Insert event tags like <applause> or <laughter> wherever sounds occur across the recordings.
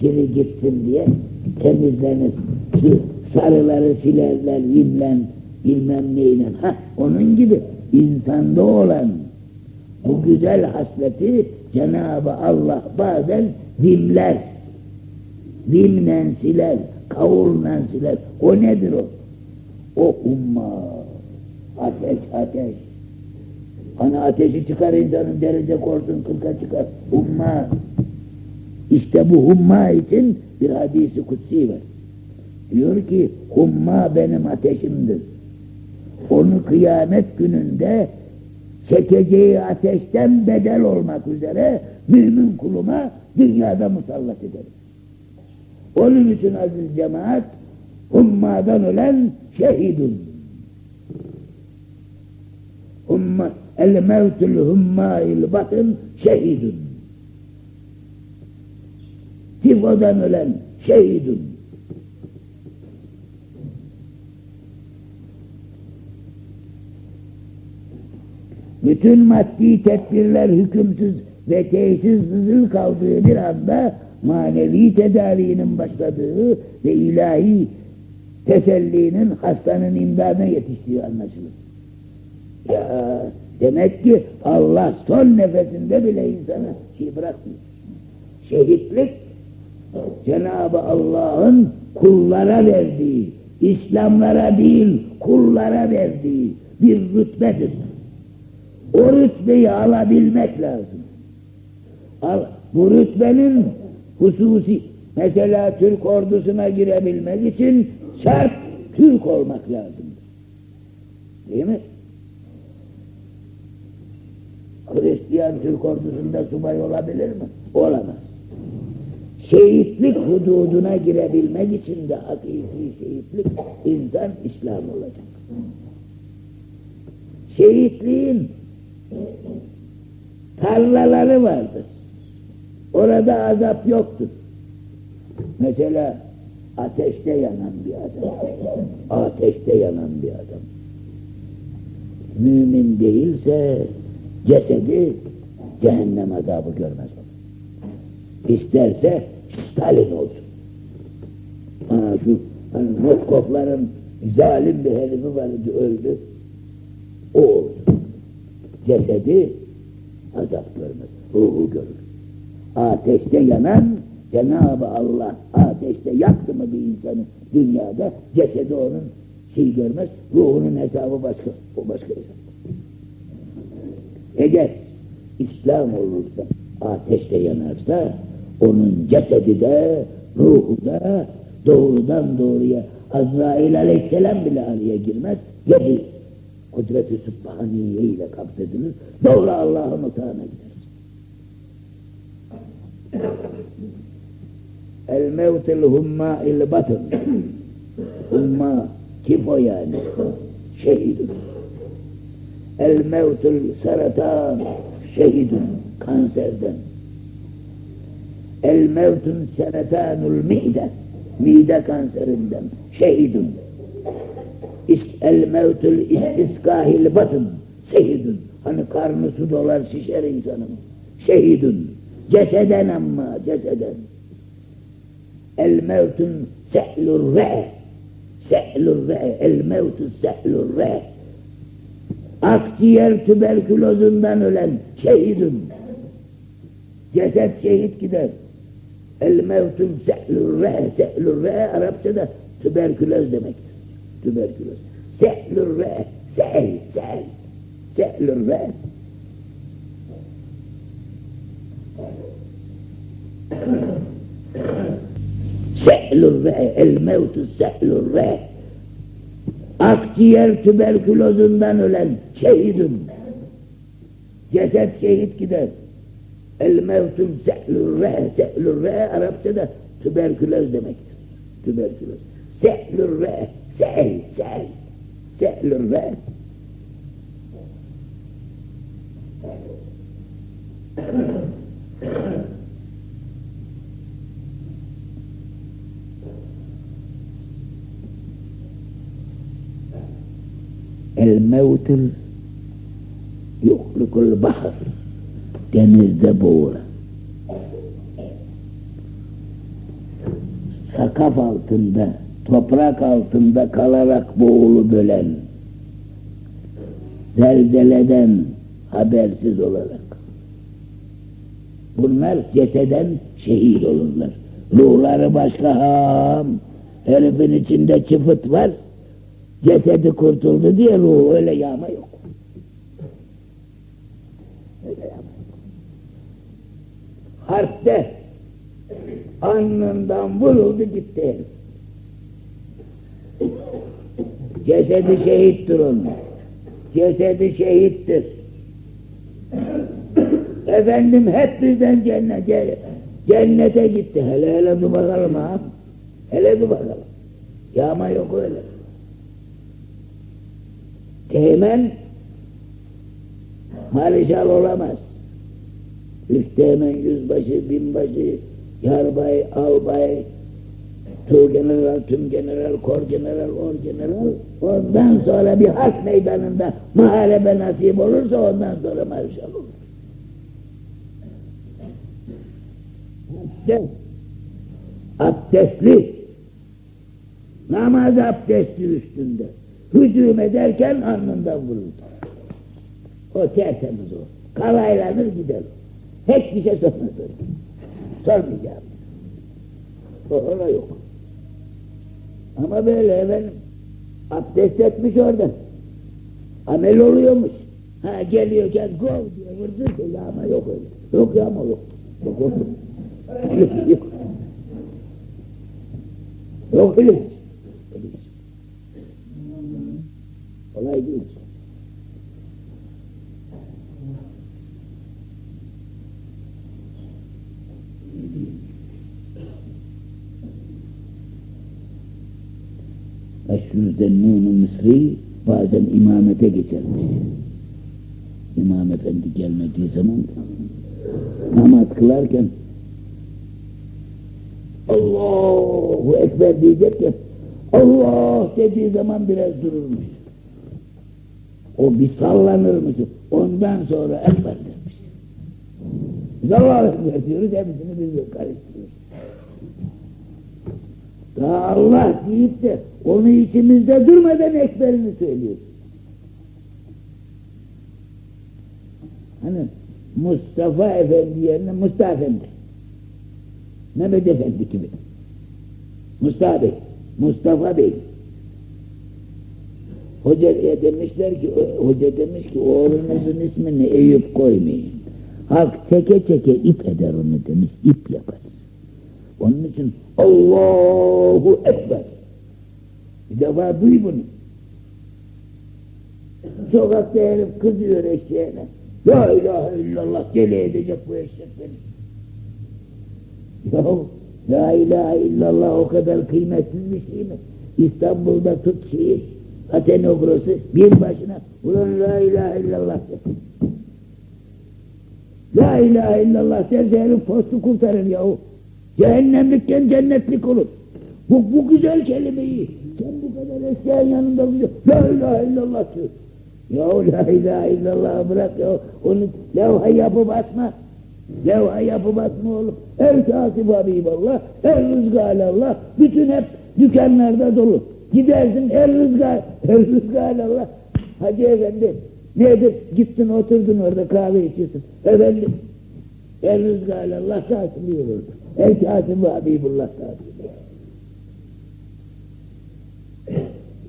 kiri gitsin diye temizlenir. Şu sarıları silerler bilmem, bilmem neyle. Ha, onun gibi insanda olan bu güzel hasleti Cenab-ı Allah bazen dimler. Dimle siler, kavulla siler. O nedir o? O umma. Ateş, ateş. Hani ateşi çıkar insanın derece korsun kırka çıkar. Umma. İşte bu humma için bir hadisi kutsi var. Diyor ki humma benim ateşimdir. Onu kıyamet gününde çekeceği ateşten bedel olmak üzere mümin kuluma dünyada musallat ederim. Onun için aziz cemaat hummadan ölen şehidun. Humma, el mevtul hummail batın şehidun. Tifodan ölen şehidun. bütün maddi tedbirler hükümsüz ve tesissizil kaldığı bir anda manevi tedavinin başladığı ve ilahi tesellinin hastanın imdadına yetiştiği anlaşılır. Ya demek ki Allah son nefesinde bile insana şey bırakmıyor. Şehitlik Cenab-ı Allah'ın kullara verdiği, İslamlara değil kullara verdiği bir rütbedir. O rütbeyi alabilmek lazım. Bu rütbenin hususi, mesela Türk ordusuna girebilmek için şart Türk olmak lazım. Değil mi? Hristiyan Türk ordusunda subay olabilir mi? Olamaz. Şehitlik hududuna girebilmek için de hakiki şehitlik insan İslam olacak. Şehitliğin tarlaları vardır. Orada azap yoktur. Mesela ateşte yanan bir adam. Ateşte yanan bir adam. Mümin değilse cesedi cehennem azabı görmez. İsterse Stalin olsun. Ha, şu hani Moskofların zalim bir herifi vardı öldü. O olsun. Cesedi azap görmez. Ruhu görür. Ateşte yanan Cenab-ı Allah ateşte yaktı mı bir insanı dünyada cesedi onun şey görmez. Ruhunun hesabı başka. O başka hesap. Eğer İslam olursa ateşte yanarsa onun cesedi de ruhu da doğrudan doğruya Azrail aleyhisselam bile araya girmez. Yedi kudret-i sübhaniye ile kapsedilir. Doğru Allah'ın otağına gideriz. El mevtil humma il batın. Humma kifo yani. Şehidun. El mevtul saratan şehidun. Kanserden. El mevtun seretanul mide. Mide kanserinden. Şehidun. El mevtul istiskahil batın. Şehidun. Hani karnı su dolar şişer insanın. Şehidun. Ceseden ama ceseden. El mevtun se'lur re. Se'lur re. El mevtu se'lur re. Akciğer tüberkülozundan ölen şehidun. Ceset şehit gider. El mevtun se'lur re. Se'lur re Arapçada tüberküloz demektir. Tüberküloz. Se'lur re. Se'l. Se'l. Se'lur re. Se'lur re. El mevtu se'lur re. Akciğer tüberkülozundan ölen şehidun. Ceset şehit gider. المرسوم سحل الرئة سحل الرئة أربت ده تباركولوز ده مكتب تباركولوز سحل الرئة سحل سحل سحل الرئة الموتر يخلق البحر. Denizde boğulan. kaf altında, toprak altında kalarak boğulu bölen, zelzeleden habersiz olarak. Bunlar ceseden şehit olurlar. Ruhları başka ham. Herifin içinde çıfıt var. Cesedi kurtuldu diye ruhu öyle yağma yok. Öyle yağma yok. Harpte alnından vuruldu gitti. Cesedi şehittir onun. Cesedi şehittir. Efendim hep birden cennete, cennete gitti. Hele hele dur bakalım ha. Hele dur bakalım. Yağma yok öyle. Teğmen marişal olamaz. Üsteğmen yüzbaşı, binbaşı, yarbay, albay, tu general, tüm general, kor general, or general. Ondan sonra bir harp meydanında muharebe nasip olursa ondan sonra marişal olur. Abdest. Abdestli. Namaz abdesti üstünde. Hücum ederken alnından vuruldu. O tertemiz o. Kalaylanır gider. Hiçbir şey sormaz. Sormayacağım. O ona yok. Ama böyle efendim abdest etmiş orada. Amel oluyormuş. Ha geliyorken gol diye vurdu yağma yok öyle. Yok yağma yok. Yok yok. Yok <laughs> yok. Yok öyle. Öyle. Kolay değil. Eşrüzennûn-u Mısri bazen imamete geçermiş. İmam efendi gelmediği zaman namaz kılarken Allahu Ekber diyecek ya Allah dediği zaman biraz dururmuş. O bir sallanırmış. Ondan sonra Ekber demiş. Biz Allah'a Ekber <laughs> diyoruz, hepsini biz karıştırıyoruz. Daha Allah deyip de onu içimizde durmadan ekberini söylüyoruz. Hani Mustafa Efendi yerine Mustafa Efendi. Mehmet Efendi gibi. Mustafa Bey, Mustafa Bey. Hoca demişler ki, hoca demiş ki oğlunuzun ismini Eyüp koymayın. Halk teke çeke ip eder onu demiş, ip yapar. Onun için Allahu Ekber. Bir defa duy bunu. Sokakta herif kızıyor eşeğine. La ilahe illallah deli edecek bu eşek beni. Ya la ilahe illallah o kadar kıymetsiz bir şey mi? İstanbul'da tut şiir, Atenogros'u bir başına ulan la ilahe illallah de. La ilahe illallah derse herif postu kurtarır yahu. Cehennemlikken cennetlik olur. Bu, bu güzel kelimeyi sen bu kadar eşeğin yanında güzel. La ilahe illallah diyor. Ya la ilahe illallah bırak ya. Onu levha yapıp atma. Levha yapıp atma oğlum. El kasip Habiballah, el rızgâle Allah. Bütün hep dükkanlarda dolu. Gidersin el rızgâle, el rızgâle Allah. Hacı efendi nedir? Gittin oturdun orada kahve içiyorsun. Efendim el rızgâle Allah tasiliyor orada. El kasip Habibullah tasiliyor.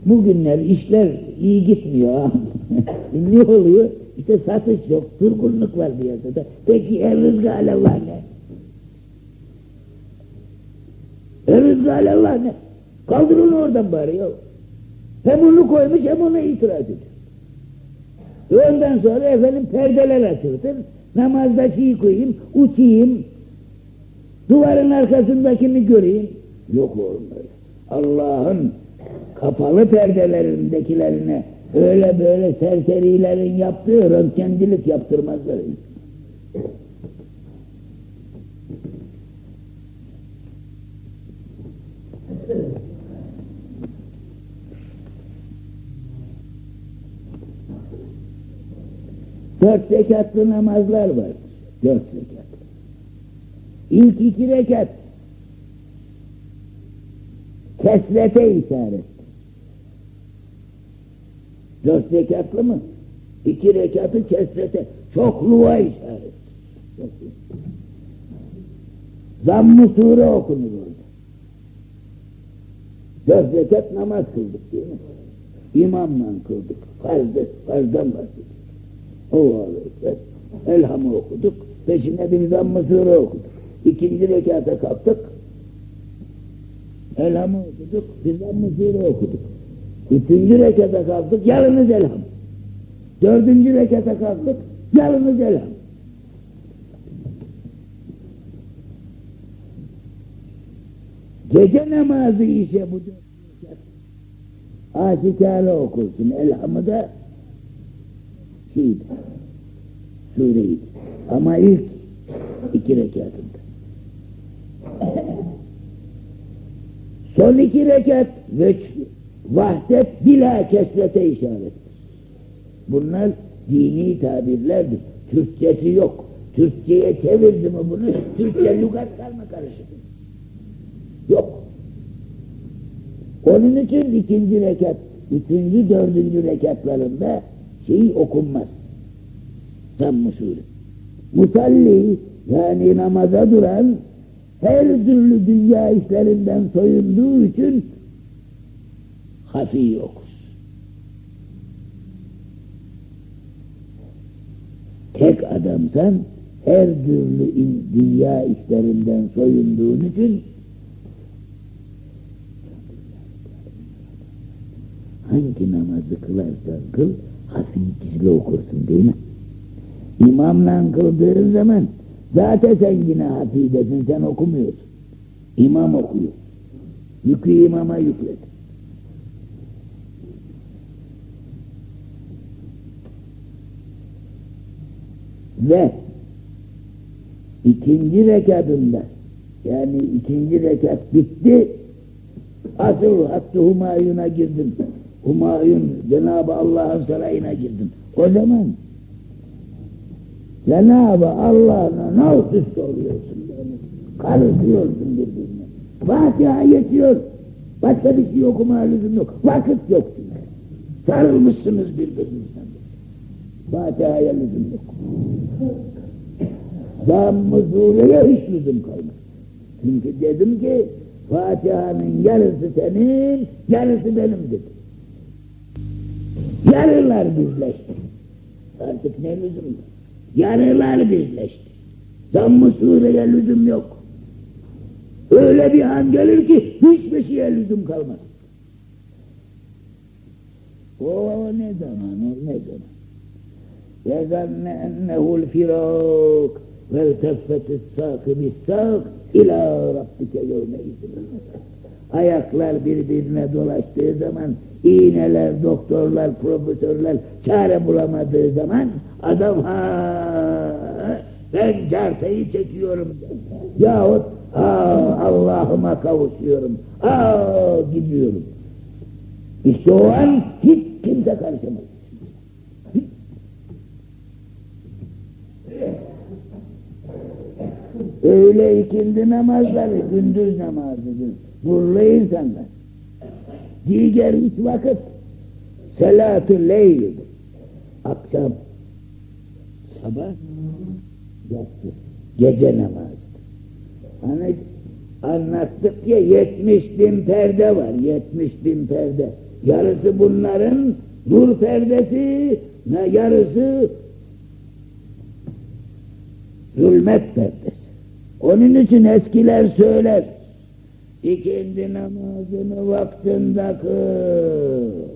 Bugünler işler iyi gitmiyor. <laughs> ne oluyor? İşte satış yok, durgunluk var piyasada. Peki el rızkı Allah ne? El rızkı Allah ne? Kaldır onu oradan bari ya. Hem onu koymuş hem ona itiraz ediyor. Ondan sonra efendim perdeler açılır. Namazda şey koyayım, uçayım, duvarın arkasındakini göreyim. Yok öyle. Allah'ın kapalı perdelerindekilerine öyle böyle serserilerin yaptığı röntgencilik yaptırmazlar. Dört rekatlı namazlar var. Dört rekat. İlk iki rekat kesrete işaret. Dört rekatlı mı? İki rekatı kesrete, çokluğa işaret. Zamm-ı sure okunur orada. Dört rekat namaz kıldık değil mi? İmamla kıldık. Farzı, farzdan bahsediyor. Allahu Ekber. Elham'ı okuduk. Peşine bir zamm-ı sure okuduk. İkinci rekata kalktık. Elham'ı okuduk. Bir zamm-ı sure okuduk. Üçüncü rekata kalktık. Yalnız elham. Dördüncü rekata kalktık. Yalnız elham. Gece namazı ise bu dört rekat. Aşikâle okursun. Elhamı da şeydi, sureydi. Ama ilk iki rekatında. Son iki rekat ve vahdet bila kesrete işaret. Bunlar dini tabirlerdir. Türkçesi yok. Türkçeye çevirdi mi bunu? Türkçe lügat karma karışık. Yok. Onun için ikinci rekat, üçüncü, dördüncü rekatlarında şey okunmaz. Zamm usulü. Musalli yani namaza duran her türlü dünya işlerinden soyunduğu için hafi okur. Tek adamsan her türlü dünya işlerinden soyunduğun için hangi namazı kılarsan kıl hafif gizli okursun değil mi? İmamla kıldığın zaman zaten sen yine hafidesin sen okumuyorsun. İmam okuyor. Yükü imama yüklet. Ve ikinci rekatında yani ikinci rekat bitti asıl hattı Humayun'a girdim. Humayun Cenab-ı Allah'ın sarayına girdim. O zaman Cenab-ı Allah'la nasıl oluyorsun beni? Karışıyorsun birbirine. Fatiha yetiyor. Başka bir şey okuma lüzum yok. Vakit yok çünkü. Sarılmışsınız birbirinizden. Fatiha'ya lüzum yok. Zamm-ı hiç lüzum kalmaz. Çünkü dedim ki Fatiha'nın yarısı senin, yarısı benim dedim. Yarılar bizleşti. Artık ne lüzum yok. Yarılar bizleşti. Zamm-ı sureye lüzum yok. Öyle bir an gelir ki hiçbir şeye lüzum kalmaz. O ne zaman, o ne zaman? يَذَنَّ اَنَّهُ الْفِرَاقِ وَالْتَفَّتِ السَّاقِ بِالسَّاقِ اِلَى رَبِّكَ يَوْمَئِذٍ Ayaklar birbirine dolaştığı zaman, iğneler, doktorlar, profesörler çare bulamadığı zaman adam ha ben cartayı çekiyorum yahut Allah'ıma kavuşuyorum, aa gidiyorum. İşte o an hiç kimse karışamaz. Öyle ikindi namazları gündüz namazıdır. Burlu insanlar. Diğer üç vakit selatü leylidir. Akşam, sabah, yatsı, gece namazıdır. Hani anlattık ya yetmiş bin perde var, yetmiş bin perde. Yarısı bunların nur perdesi, yarısı zulmet perdesi. Onun için eskiler söyler, ikindi namazını vaktinde kıl.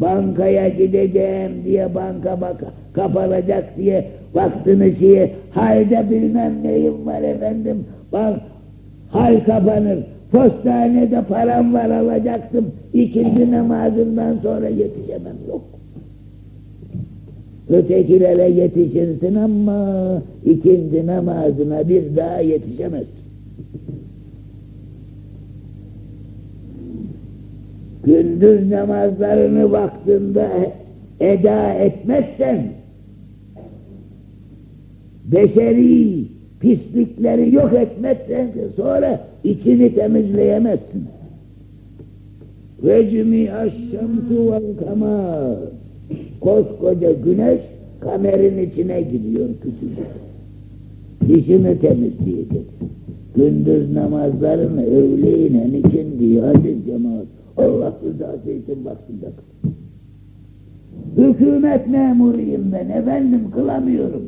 Bankaya gideceğim diye banka bak kapanacak diye vaktini şeye halde bilmem neyim var efendim. Bak, hal kapanır. Postanede param var alacaktım. İkindi namazından sonra yetişemem yok. Ötekilere yetişirsin ama ikindi namazına bir daha yetişemezsin. Gündüz namazlarını vaktinde eda etmezsen beşeri pislikleri yok etmezsen sonra içini temizleyemezsin. Ve cümi'aş şemsu vel kamer. Koskoca güneş kamerin içine giriyor küçücük. Dişini temizleyeceksin. Gündüz namazlarını öğleyin için diye aziz cemaat. Allah rızası için vaktinde kıl. Hükümet memuruyum ben efendim kılamıyorum.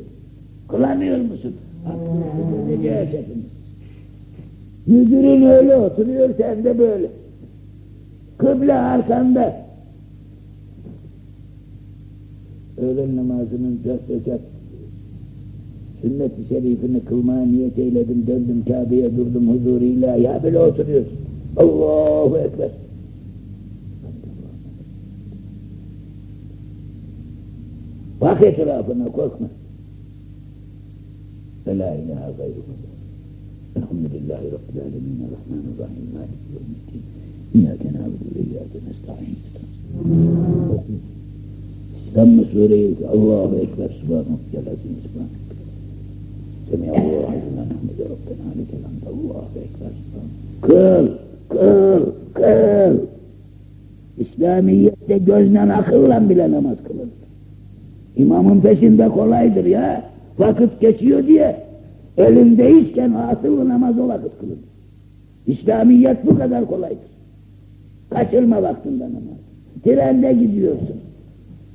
Kılamıyor musun? Edeceğiz hepimiz. Müdürün öyle oturuyor sen de böyle. Kıble arkanda. Öğlen namazının dört rekat sünnet-i şerifini kılmaya niyet eyledim, döndüm Kabe'ye durdum huzuruyla, ya böyle oturuyorsun. Allahu Ekber. Bak etrafına korkma. Ve la ilahe gayrullah. Elhamdülillahi Rabbil alemin. Rahmanirrahim. Malik yevmiddin. İyyâke nâbudu ve iyyâke nesta'in. İslam sureyi Allahu Ekber Subhanahu ve Azim Subhanahu. Semiyallahu limen hamide Rabbena lekel hamd. Allahu Ekber. Kıl, kıl, kıl. İslamiyet'te gözden akılla bile namaz kılınır. İmamın peşinde kolaydır ya. Vakit geçiyor diye elindeyken asıl namaz o vakit kılınır. İslamiyet bu kadar kolaydır. Kaçırma vaktinde namaz. Trende gidiyorsun.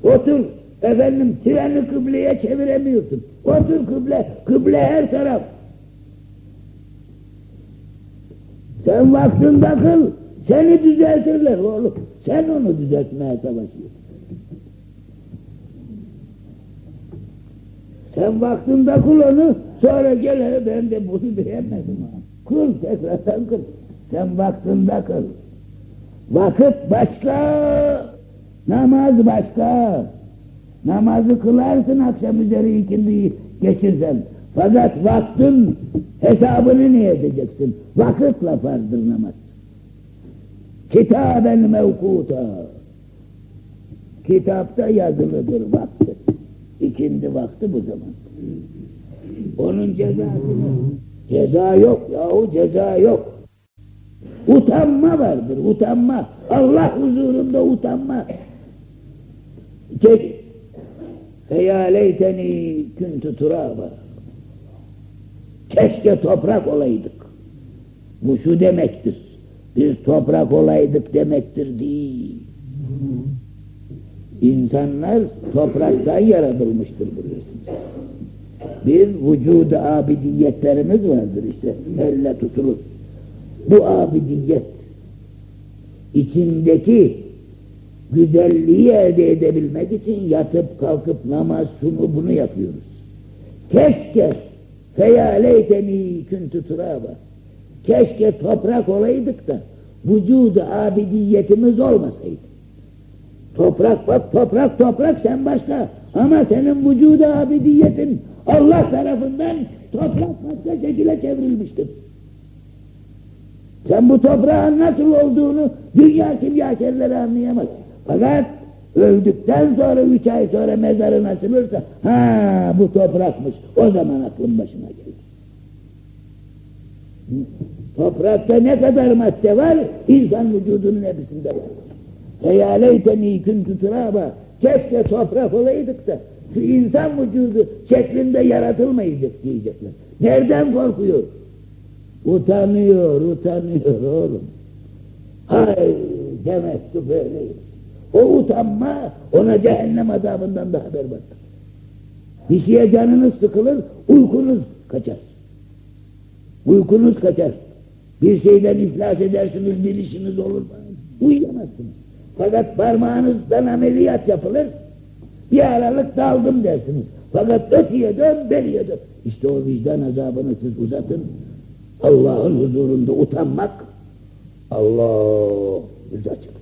Otur. Efendim treni kıbleye çeviremiyorsun. Otur kıble. Kıble her taraf. Sen vaktinde kıl. Seni düzeltirler oğlum. Sen onu düzeltmeye çalışıyorsun. Sen vaktinde kıl sonra gel ben de bunu beğenmedim. Kıl tekrardan kıl. Sen vaktinde kıl. Vakit başka, namaz başka. Namazı kılarsın akşam üzeri ikindi geçirsen. Fakat vaktin hesabını ne edeceksin? Vakitle farzdır namaz. Kitaben mevkuta. Kitapta yazılıdır vakti. İkindi vakti bu zaman. Onun cezasını, ceza yok yahu ceza yok. Utanma vardır, utanma. Allah huzurunda utanma. Çek. Feya leyteni küntü turaba. Keşke toprak olaydık. Bu şu demektir. Biz toprak olaydık demektir değil. İnsanlar topraktan yaratılmıştır bilirsiniz. Bir vücudu abidiyetlerimiz vardır işte elle tutulur. Bu abidiyet içindeki güzelliği elde edebilmek için yatıp kalkıp namaz şunu bunu yapıyoruz. Keşke feyaleyteni küntü turaba keşke toprak olaydık da vücudu abidiyetimiz olmasaydı. Toprak bak toprak toprak sen başka ama senin vücudu abidiyetin Allah tarafından toprak başka şekilde çevrilmiştir. Sen bu toprağın nasıl olduğunu dünya kimyakerleri anlayamaz. Fakat öldükten sonra üç ay sonra mezarın açılırsa ha bu toprakmış o zaman aklın başına gelir. Toprakta ne kadar madde var insan vücudunun hepsinde var. Feyaleyteni küntü turaba keşke toprak olaydık da şu insan vücudu şeklinde yaratılmayacak diyecekler. Nereden korkuyor? Utanıyor, utanıyor oğlum. Hay demek ki böyleymiş. O utanma ona cehennem azabından daha berbattır. Bir şeye canınız sıkılır, uykunuz kaçar. Uykunuz kaçar. Bir şeyden iflas edersiniz, bir işiniz olur. Uyuyamazsınız. Fakat parmağınızdan ameliyat yapılır, bir aralık daldım dersiniz. Fakat öteye dön, beriye dön. İşte o vicdan azabını siz uzatın. Allah'ın huzurunda utanmak, Allah yüz açıklığı.